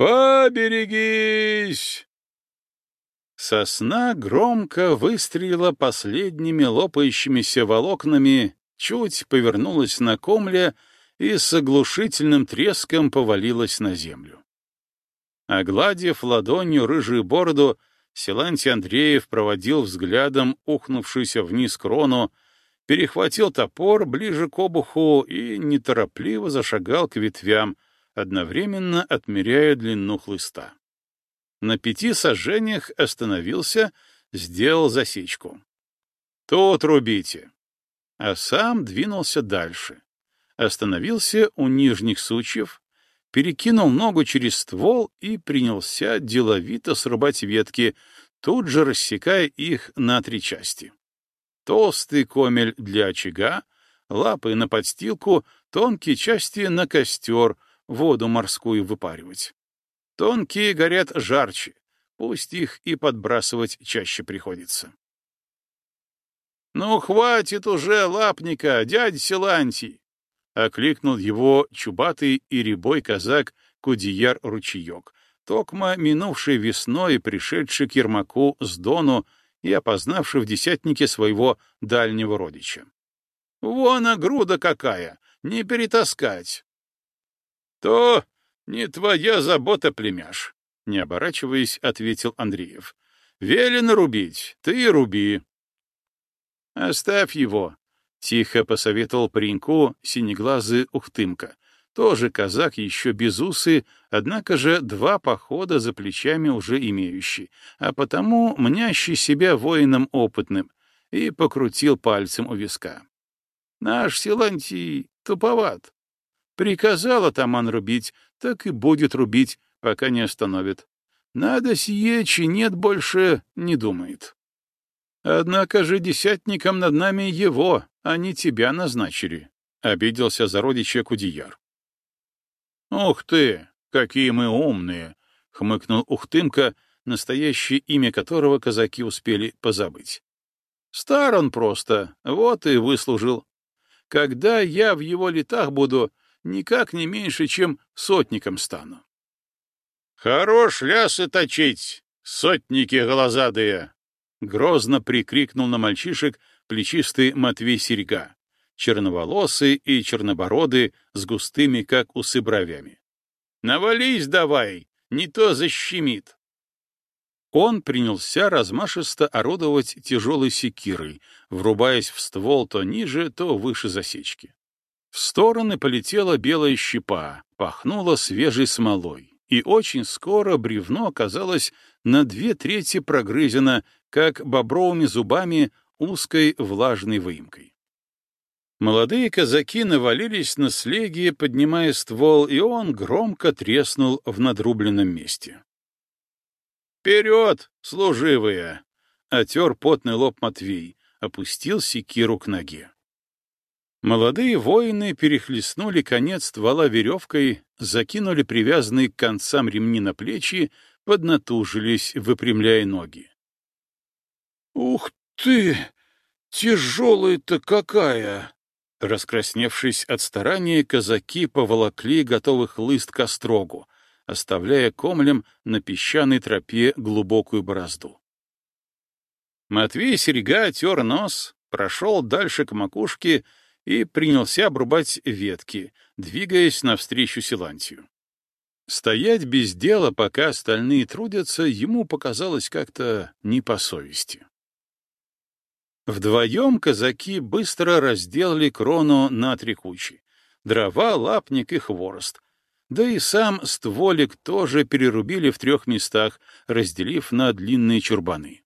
«Поберегись!» Сосна громко выстрелила последними лопающимися волокнами, чуть повернулась на комле и с оглушительным треском повалилась на землю. Огладив ладонью рыжую бороду, Силантий Андреев проводил взглядом ухнувшуюся вниз крону, перехватил топор ближе к обуху и неторопливо зашагал к ветвям, одновременно отмеряя длину хлыста. На пяти сожжениях остановился, сделал засечку. «Тут рубите!» А сам двинулся дальше. Остановился у нижних сучьев, перекинул ногу через ствол и принялся деловито срубать ветки, тут же рассекая их на три части. Толстый комель для очага, лапы на подстилку, тонкие части на костер, воду морскую выпаривать. Тонкие горят жарче, пусть их и подбрасывать чаще приходится. «Ну, хватит уже лапника, дядя Силантий!» — окликнул его чубатый и рябой казак Кудияр-ручеек, токма минувший весной пришедший к Ермаку с Дону и опознавший в десятнике своего дальнего родича. «Вон, груда какая! Не перетаскать!» «То «Не твоя забота, племяш», — не оборачиваясь, ответил Андреев. «Велено рубить, ты руби». «Оставь его», — тихо посоветовал пареньку синеглазый Ухтымка. Тоже казак еще без усы, однако же два похода за плечами уже имеющий, а потому мнящий себя воином опытным, и покрутил пальцем у виска. «Наш Силантий туповат. Приказал атаман рубить, так и будет рубить, пока не остановит. Надо сиечи, нет больше, не думает. Однако же десятником над нами его, а не тебя назначили, — обиделся за родича Кудияр. «Ух ты, какие мы умные!» — хмыкнул Ухтымка, настоящее имя которого казаки успели позабыть. «Стар он просто, вот и выслужил. Когда я в его летах буду, никак не меньше, чем сотником стану. «Хорош лясы точить, сотники глазадые!» — грозно прикрикнул на мальчишек плечистый Матвей Серега, черноволосый и чернобородый, с густыми, как усы, бровями. «Навались давай, не то защемит!» Он принялся размашисто орудовать тяжелой секирой, врубаясь в ствол то ниже, то выше засечки. В стороны полетела белая щепа, пахнула свежей смолой, и очень скоро бревно оказалось на две трети прогрызено, как бобровыми зубами узкой влажной выемкой. Молодые казаки навалились на слеги, поднимая ствол, и он громко треснул в надрубленном месте. «Вперед, служивые!» — отер потный лоб Матвей, опустил секиру к ноге. Молодые воины перехлестнули конец ствола веревкой, закинули привязанные к концам ремни на плечи, поднатужились, выпрямляя ноги. «Ух ты! Тяжелая-то какая!» Раскрасневшись от старания, казаки поволокли готовых лыст к острогу, оставляя комлем на песчаной тропе глубокую борозду. Матвей Серега тер нос, прошел дальше к макушке и принялся обрубать ветки, двигаясь навстречу Силантию. Стоять без дела, пока остальные трудятся, ему показалось как-то не по совести. Вдвоем казаки быстро разделали крону на три кучи — дрова, лапник и хворост. Да и сам стволик тоже перерубили в трех местах, разделив на длинные чурбаны.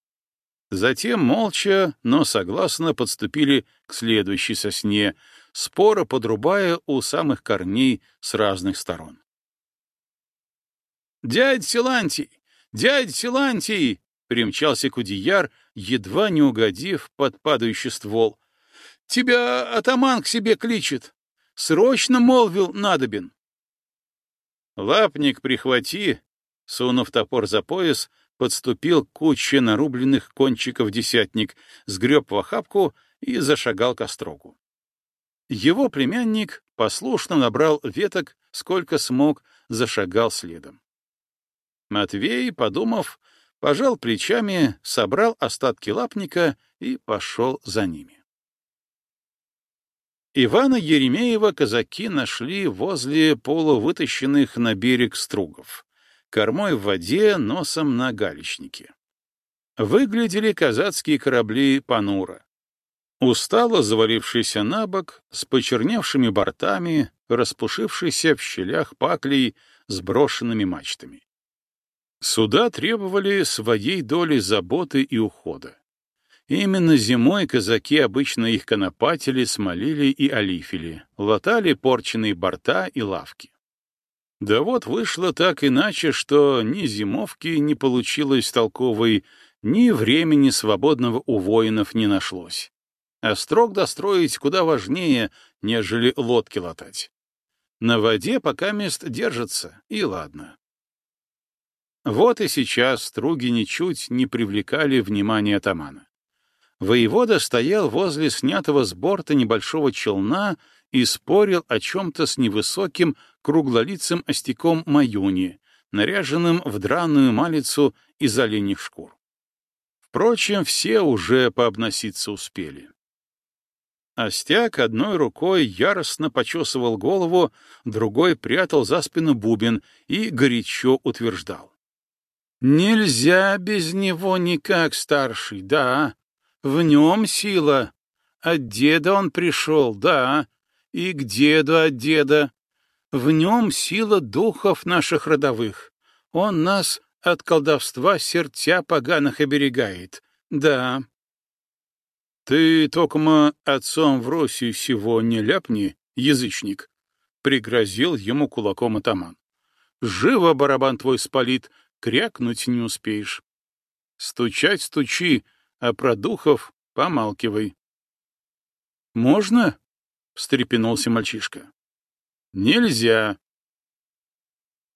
Затем молча, но согласно подступили к следующей сосне, споро подрубая у самых корней с разных сторон. «Дядь Силантий! Дядь Силантий!» — примчался Кудияр, едва не угодив под падающий ствол. «Тебя атаман к себе кличет! Срочно молвил надобен!» «Лапник прихвати!» — сунув топор за пояс, подступил к куче нарубленных кончиков десятник, сгреб в охапку и зашагал к острогу. Его племянник послушно набрал веток, сколько смог, зашагал следом. Матвей, подумав, пожал плечами, собрал остатки лапника и пошел за ними. Ивана Еремеева казаки нашли возле полувытащенных на берег стругов, кормой в воде, носом на галечнике. Выглядели казацкие корабли понуро. Устало завалившийся на бок, с почерневшими бортами, распушившийся в щелях паклей, с брошенными мачтами. Суда требовали своей доли заботы и ухода. Именно зимой казаки обычно их конопатили, смолили и олифили, латали порченные борта и лавки. Да вот вышло так иначе, что ни зимовки не получилось толковой, ни времени свободного у воинов не нашлось. А строк достроить куда важнее, нежели лодки латать. На воде пока мест держится, и ладно. Вот и сейчас струги ничуть не привлекали внимания атамана. Воевода стоял возле снятого с борта небольшого челна и спорил о чем-то с невысоким круглолицым остяком Маюни, наряженным в драную малицу из оленьих шкур. Впрочем, все уже пообноситься успели. Остяк одной рукой яростно почесывал голову, другой прятал за спину бубен и горячо утверждал. «Нельзя без него никак, старший, да. В нем сила. От деда он пришел, да. И к деду от деда. В нем сила духов наших родовых. Он нас от колдовства сердца поганых оберегает. Да. Ты, токма, отцом в Россию сего не ляпни, язычник, — пригрозил ему кулаком атаман. Живо барабан твой спалит, крякнуть не успеешь. Стучать стучи, а про духов помалкивай. «Можно?» — встрепенулся мальчишка. «Нельзя»,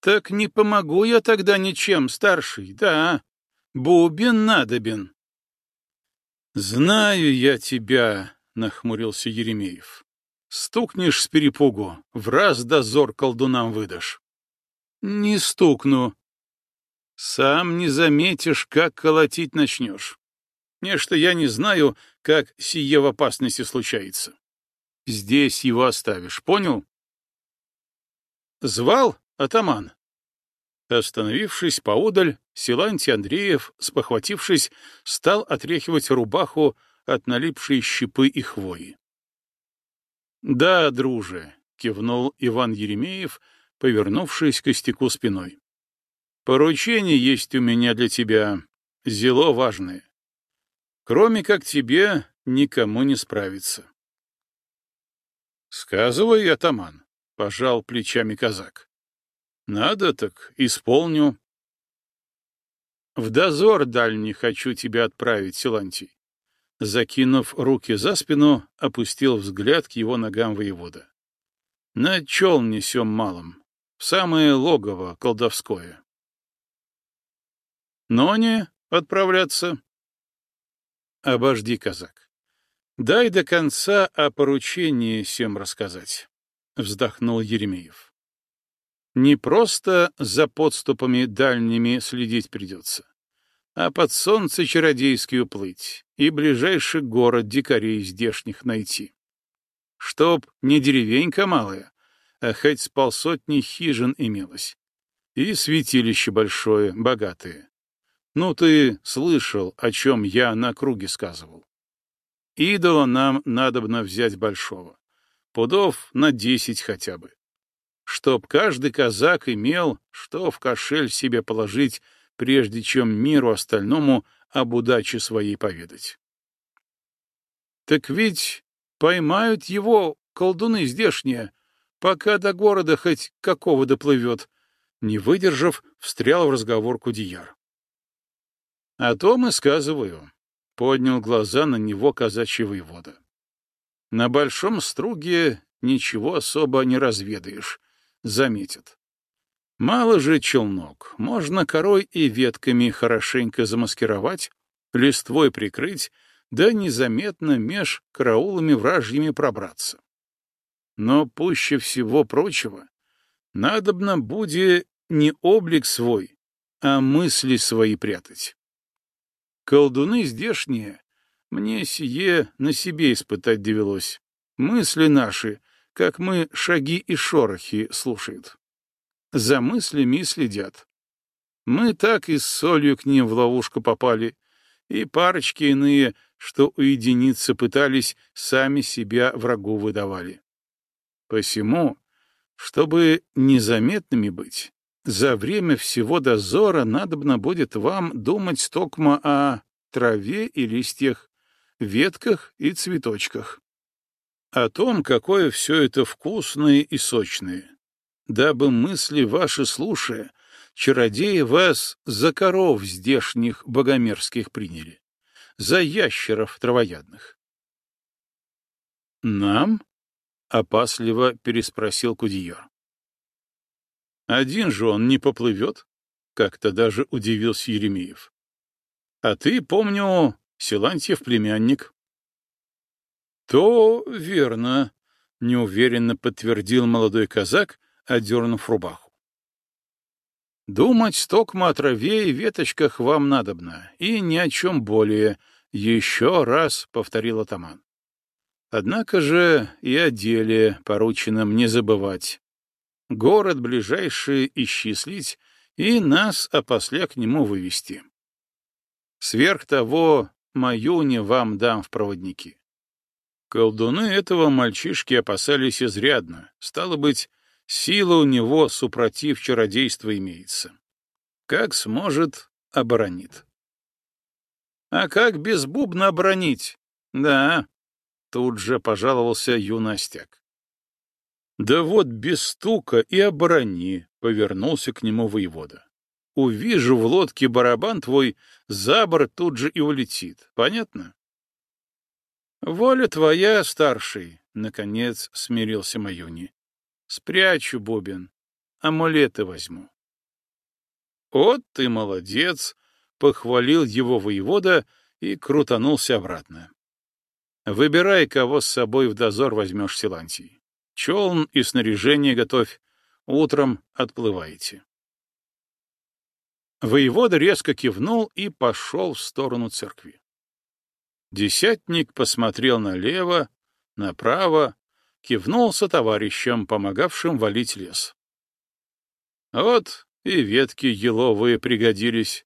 так не помогу я тогда ничем, старший, да. Бубен надобен. Знаю я тебя, нахмурился Еремеев. Стукнешь с перепугу, в раз дозор колдунам выдашь. Не стукну. Сам не заметишь, как колотить начнешь. Нечто я не знаю, как сие в опасности случается. Здесь его оставишь, понял? Звал, атаман. Остановившись поодаль, Силантий Андреев, спохватившись, стал отряхивать рубаху от налипшей щепы и хвои. — Да, друже, — кивнул Иван Еремеев, повернувшись к костяку спиной. — Поручение есть у меня для тебя, зело важное. Кроме как тебе, никому не справиться. — Сказывай, атаман, — пожал плечами казак. Надо так, исполню. В дозор дальний хочу тебя отправить, Силантий. Закинув руки за спину, опустил взгляд к его ногам воевода. На чел несем малым, в самое логово колдовское. Но не отправляться. Обожди, казак. Дай до конца о поручении всем рассказать, — вздохнул Еремеев. Не просто за подступами дальними следить придется, а под солнце чародейски уплыть и ближайший город дикарей здешних найти. Чтоб не деревенька малая, а хоть с полсотни хижин имелось. И святилище большое, богатое. Ну, ты слышал, о чем я на круге сказывал. Идола нам надобно взять большого. Пудов на десять хотя бы чтоб каждый казак имел, что в кошель себе положить, прежде чем миру остальному об удаче своей поведать. Так ведь поймают его колдуны здешние, пока до города хоть какого доплывет, не выдержав, встрял в разговор Кудияр. — О том и сказываю, — поднял глаза на него казачий воевода. — На большом струге ничего особо не разведаешь, заметят. Мало же челнок, можно корой и ветками хорошенько замаскировать, листвой прикрыть, да незаметно меж караулами вражьими пробраться. Но пуще всего прочего, надобно будет не облик свой, а мысли свои прятать. Колдуны здешние, мне сие на себе испытать довелось. Мысли наши, как мы шаги и шорохи слушают. За мыслями следят. Мы так и с солью к ним в ловушку попали, и парочки иные, что уединиться пытались, сами себя врагу выдавали. Посему, чтобы незаметными быть, за время всего дозора надобно будет вам думать токмо о траве и листьях, ветках и цветочках. О том, какое все это вкусное и сочное. Дабы мысли ваши слушая, чародеи вас за коров здешних богомерзких приняли, за ящеров травоядных. «Нам?» — опасливо переспросил Кудьер. «Один же он не поплывет?» — как-то даже удивился Еремеев. «А ты, помню, Силантьев племянник». «То верно», — неуверенно подтвердил молодой казак, одернув рубаху. «Думать стокма о траве и веточках вам надобно, и ни о чем более», — еще раз повторил атаман. «Однако же и о деле порученном не забывать. Город ближайший исчислить и нас опосля к нему вывести. Сверх того, мою не вам дам в проводники. Колдуны этого мальчишки опасались изрядно. Стало быть, сила у него, супротив чародейства, имеется. Как сможет, оборонит. А как без бубна оборонить? Да, тут же пожаловался юностяк. Да вот без стука и оборони, повернулся к нему воевода. Увижу в лодке барабан твой, за борт тут же и улетит. Понятно? «Воля твоя, старший!» — наконец смирился Маюни. «Спрячу бубен, амулеты возьму». «Вот ты молодец!» — похвалил его воевода и крутанулся обратно. «Выбирай, кого с собой в дозор возьмешь, Силантий. Челн и снаряжение готовь. Утром отплываете». Воевода резко кивнул и пошел в сторону церкви. Десятник посмотрел налево, направо, кивнулся товарищам, помогавшим валить лес. Вот и ветки еловые пригодились.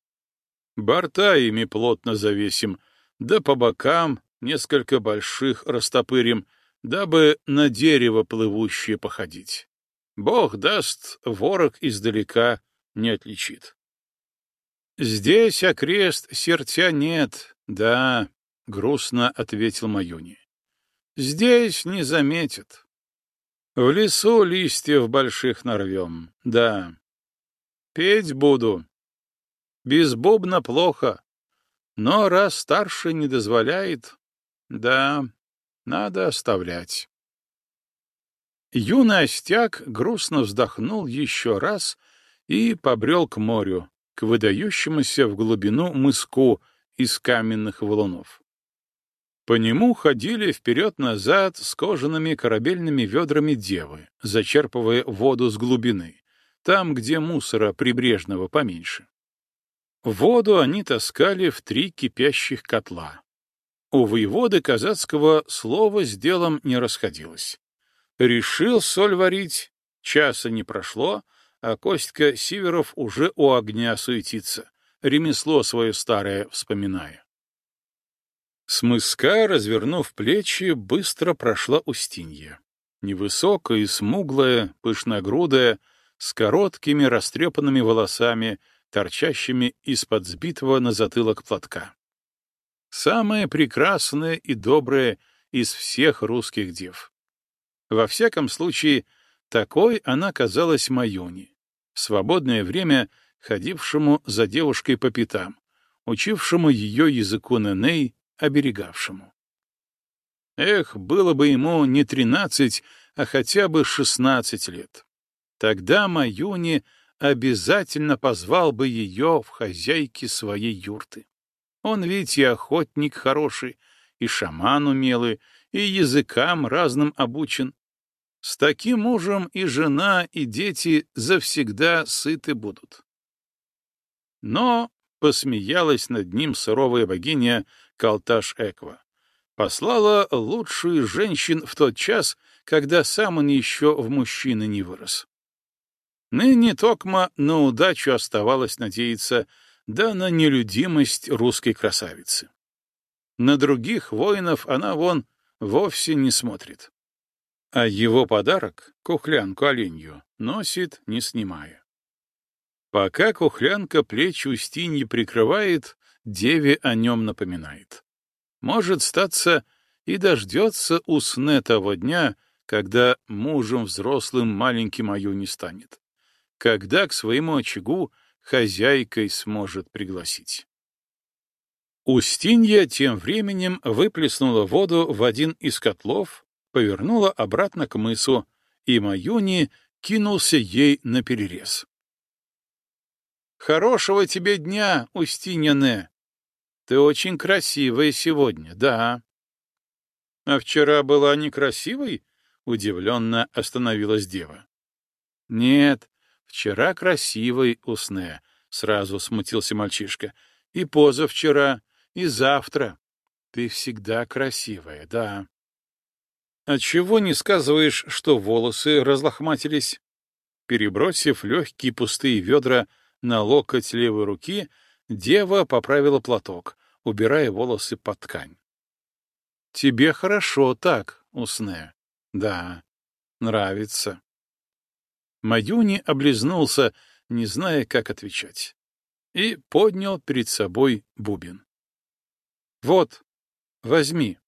Борта ими плотно завесим, да по бокам несколько больших растопырим, дабы на дерево плывущее походить. Бог даст, ворог издалека не отличит. Здесь окрест сердца нет, да, — грустно ответил Маюни. «Здесь не заметят. В лесу листьев больших нарвем, да. Петь буду. Без бубна плохо, но раз старший не дозволяет, да, надо оставлять». Юный остяк грустно вздохнул еще раз и побрел к морю, к выдающемуся в глубину мыску из каменных валунов. По нему ходили вперед-назад с кожаными корабельными ведрами девы, зачерпывая воду с глубины, там, где мусора прибрежного поменьше. Воду они таскали в три кипящих котла. У воеводы казацкого слова с делом не расходилось. Решил соль варить, часа не прошло, а Костька Сиверов уже у огня суетится, ремесло свое старое вспоминая. С мыска, развернув плечи, быстро прошла Устинья. Невысокая и смуглая, пышногрудая, с короткими растрепанными волосами, торчащими из-под сбитого на затылок платка. Самая прекрасная и добрая из всех русских дев. Во всяком случае, такой она казалась Майоне, в свободное время ходившему за девушкой по пятам, учившему ее языку Неней оберегавшему. Эх, было бы ему не тринадцать, а хотя бы шестнадцать лет. Тогда Маюни обязательно позвал бы ее в хозяйки своей юрты. Он ведь и охотник хороший, и шаман умелый, и языкам разным обучен. С таким мужем и жена, и дети завсегда сыты будут. Но посмеялась над ним суровая богиня Калташ-Эква. Послала лучшую женщин в тот час, когда сам он еще в мужчины не вырос. Ныне Токма на удачу оставалось надеяться, да на нелюдимость русской красавицы. На других воинов она вон вовсе не смотрит. А его подарок, кухлянку оленью, носит, не снимая. Пока кухлянка плечи Устиньи прикрывает, деве о нем напоминает. Может статься и дождется усне того дня, когда мужем взрослым маленький мою не станет, когда к своему очагу хозяйкой сможет пригласить. Устинья тем временем выплеснула воду в один из котлов, повернула обратно к мысу, и Маюни кинулся ей на перерез. «Хорошего тебе дня, Устинья-не! Ты очень красивая сегодня, да». «А вчера была некрасивой?» — удивленно остановилась дева. «Нет, вчера красивый, Усне», — сразу смутился мальчишка. «И позавчера, и завтра. Ты всегда красивая, да». «А чего не сказываешь, что волосы разлохматились?» Перебросив легкие пустые ведра на локоть левой руки, дева поправила платок, убирая волосы под ткань. «Тебе хорошо так, Усне. Да, нравится». Маюни облизнулся, не зная, как отвечать, и поднял перед собой бубен. «Вот, возьми».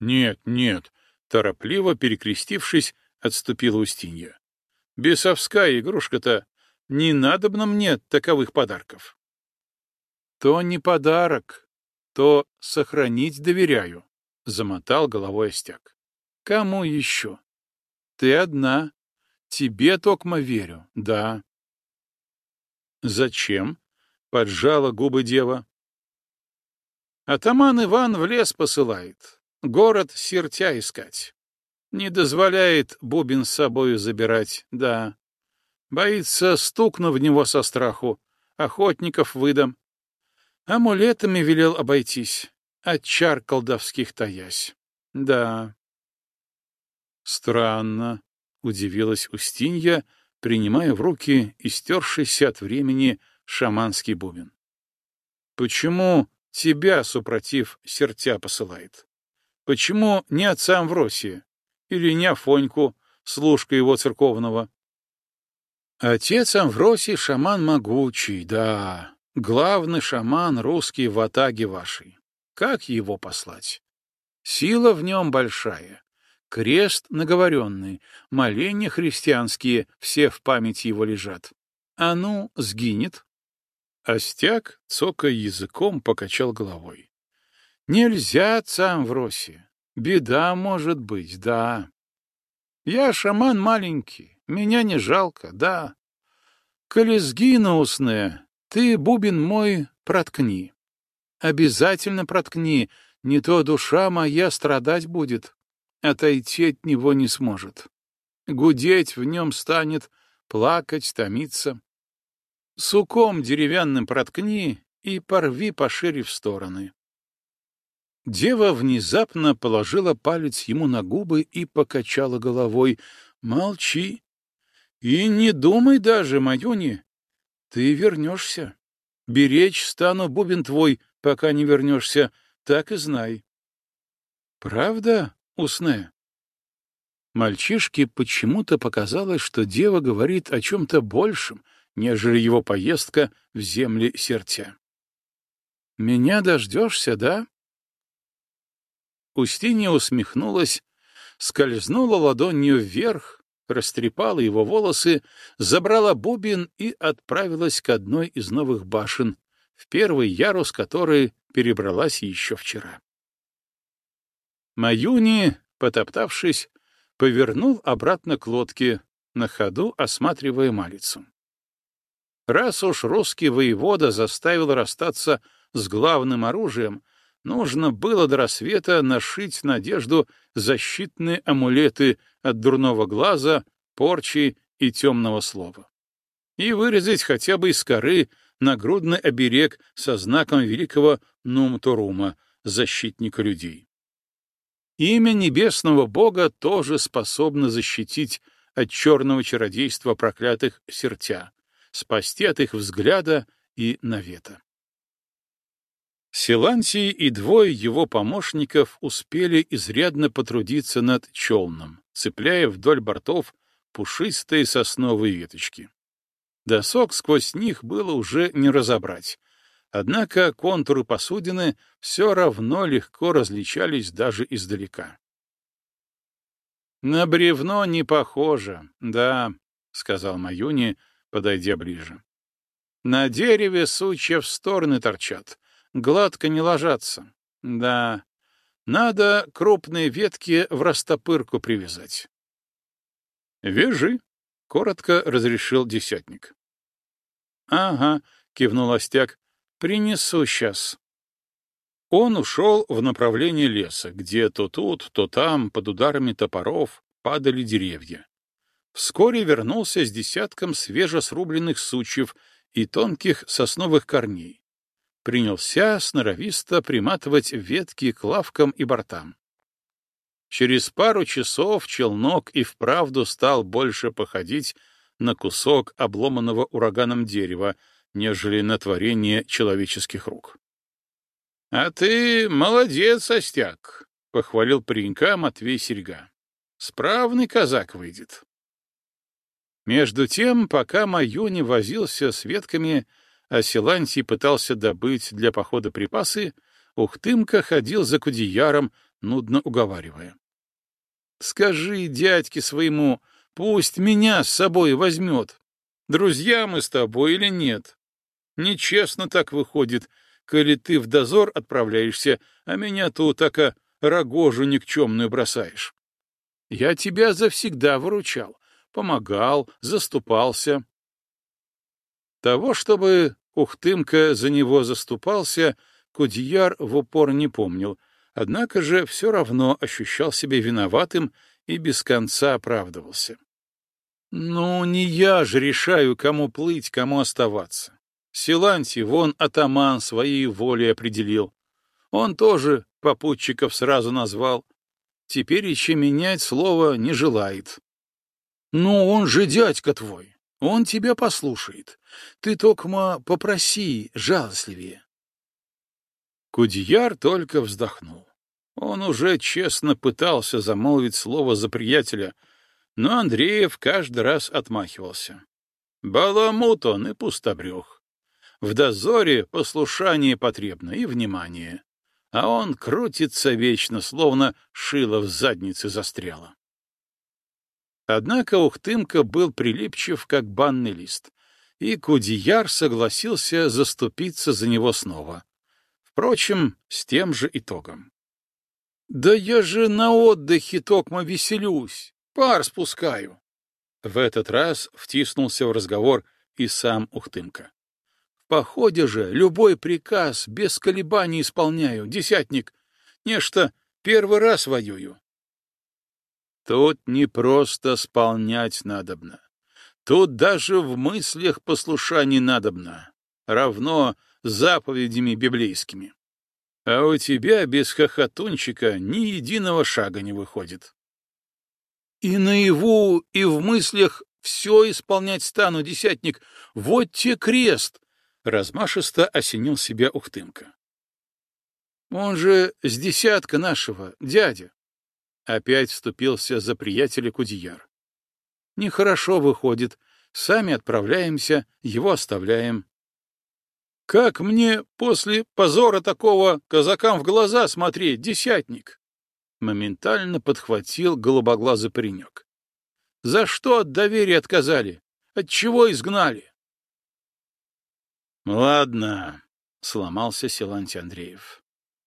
«Нет, нет», — торопливо перекрестившись, отступила Устинья. «Бесовская игрушка-то, не надобно мне таковых подарков». «То не подарок, то сохранить доверяю», — замотал головой Остяк. «Кому еще? Ты одна. Тебе, Токма, верю, да». «Зачем?» — поджала губы дева. Атаман Иван в лес посылает, город сертя искать. Не дозволяет бубен с собою забирать, да. Боится, стукну в него со страху, охотников выдам. Амулетами велел обойтись, от чар колдовских таясь. Да. Странно, — удивилась Устинья, принимая в руки истершийся от времени шаманский бубен. Почему тебя, супротив, сертя посылает? Почему не отцам в России? Или не Афоньку, служка его церковного? Отец Амвросий — шаман могучий, да, главный шаман русский в атаге вашей. Как его послать? Сила в нем большая. Крест наговоренный, моления христианские все в памяти его лежат. А ну, сгинет, Остяк, цокая языком, покачал головой. Нельзя, сам в Росе. Беда может быть, да. Я шаман маленький, меня не жалко, да. Коли сгину усне, ты, бубен мой, проткни. Обязательно проткни, не то душа моя страдать будет, отойти от него не сможет. Гудеть в нем станет, плакать, томиться. Суком деревянным проткни и порви пошире в стороны. Дева внезапно положила палец ему на губы и покачала головой. «Молчи. И не думай даже, Маюни. Ты вернешься. Беречь стану бубен твой, пока не вернешься, так и знай». «Правда, Усне?» Мальчишке почему-то показалось, что дева говорит о чем-то большем, нежели его поездка в земли сердца. «Меня дождешься, да?» Устинья усмехнулась, скользнула ладонью вверх, растрепала его волосы, забрала бубен и отправилась к одной из новых башен, в первый ярус которой перебралась еще вчера. Маюни, потоптавшись, повернул обратно к лодке, на ходу осматривая малицу. Раз уж русский воевода заставил расстаться с главным оружием, нужно было до рассвета нашить надежду защитные амулеты от дурного глаза, порчи и темного слова. И вырезать хотя бы из коры нагрудный оберег со знаком великого Нумторума, защитника людей. Имя небесного бога тоже способно защитить от черного чародейства проклятых сертя, спасти от их взгляда и навета. Силантий и двое его помощников успели изрядно потрудиться над челном, цепляя вдоль бортов пушистые сосновые веточки. Досок сквозь них было уже не разобрать, однако контуры посудины все равно легко различались даже издалека. «На бревно не похоже, да», — сказал Маюни, подойдя ближе. «На дереве сучья в стороны торчат, гладко не ложатся. Да, надо крупные ветки в растопырку привязать. «Вяжи», — коротко разрешил десятник. «Ага», — кивнул Остяк, — «принесу сейчас». Он ушел в направлении леса, где то тут, то там, под ударами топоров, падали деревья. Вскоре вернулся с десятком свежесрубленных сучьев и тонких сосновых корней принялся сноровисто приматывать ветки к лавкам и бортам. Через пару часов челнок и вправду стал больше походить на кусок обломанного ураганом дерева, нежели на творение человеческих рук. — А ты молодец, Остяк, — похвалил паренька Матвей Серьга. — Справный казак выйдет. Между тем, пока Маюни возился с ветками, а Силантий пытался добыть для похода припасы, Ухтымка ходил за Кудеяром, нудно уговаривая. — Скажи дядьке своему, пусть меня с собой возьмет. Друзья мы с тобой или нет? Нечестно так выходит, коли ты в дозор отправляешься, а меня тут така рогожу никчемную бросаешь. Я тебя завсегда выручал, помогал, заступался. Того, чтобы Ухтымка за него заступался, Кудьяр в упор не помнил, однако же все равно ощущал себя виноватым и без конца оправдывался. «Ну, не я же решаю, кому плыть, кому оставаться. Силанти вон атаман своей волей определил. Он тоже попутчиков сразу назвал. Теперь еще менять слово не желает. Ну, он же дядька твой. Он тебя послушает. Ты, Токма, попроси жалостливее. Кудьяр только вздохнул. Он уже честно пытался замолвить слово за приятеля, но Андреев каждый раз отмахивался. Баламут он и пустобрех. В дозоре послушание потребно и внимание, а он крутится вечно, словно шило в заднице застряло. Однако Ухтымка был прилипчив, как банный лист, и Кудияр согласился заступиться за него снова. Впрочем, с тем же итогом. «Да я же на отдыхе токмо веселюсь, пар спускаю!» В этот раз втиснулся в разговор и сам Ухтымка. «В походе же любой приказ без колебаний исполняю, десятник. Нечто первый раз воюю. Тут не просто сполнять надобно. Тут даже в мыслях послушание надобно, равно заповедями библейскими. А у тебя без хохотунчика ни единого шага не выходит. И наяву, и в мыслях все исполнять стану, десятник. Вот те крест! Размашисто осенил себя Ухтымка. Он же с десятка нашего, дядя. Опять вступился за приятеля Кудияр. Нехорошо выходит. Сами отправляемся, его оставляем. Как мне после позора такого казакам в глаза смотреть, десятник? Моментально подхватил голубоглазый паренек. За что от доверия отказали? От чего изгнали? Ладно, сломался Силантий Андреев.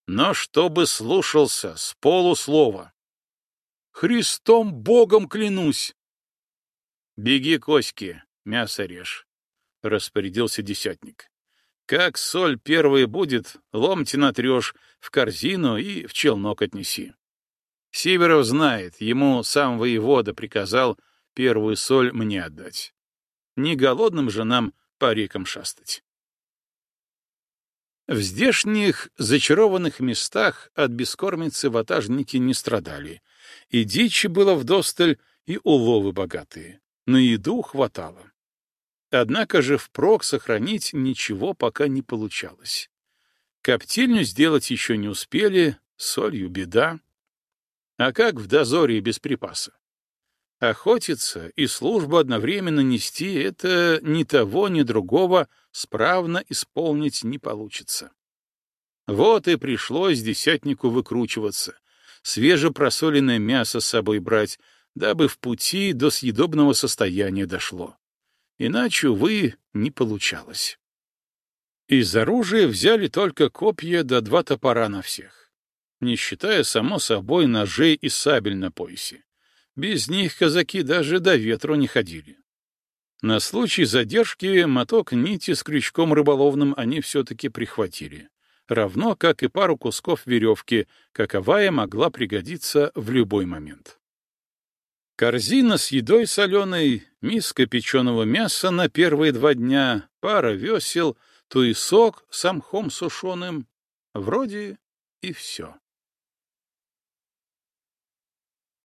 Но чтобы слушался с полуслова. Христом Богом клянусь! — Беги, Коськи, мясо режь, — распорядился десятник. — Как соль первая будет, ломти натрешь, в корзину и в челнок отнеси. Сиверов знает, ему сам воевода приказал первую соль мне отдать. Не голодным же нам по рекам шастать. В здешних зачарованных местах от бескормицы ватажники не страдали, и дичи было вдосталь, и уловы богатые. На еду хватало. Однако же впрок сохранить ничего пока не получалось. Коптильню сделать еще не успели, солью беда. А как в дозоре без припаса? Охотиться и службу одновременно нести — это ни того, ни другого справно исполнить не получится. Вот и пришлось десятнику выкручиваться, свежепросоленное мясо с собой брать, дабы в пути до съедобного состояния дошло. Иначе, увы, не получалось. Из оружия взяли только копья да два топора на всех, не считая, само собой, ножей и сабель на поясе. Без них казаки даже до ветру не ходили. На случай задержки моток нити с крючком рыболовным они все-таки прихватили, равно как и пару кусков веревки, каковая могла пригодиться в любой момент. Корзина с едой соленой, миска печеного мяса на первые два дня, пара весел, то и сок с амхом сушеным. Вроде и все.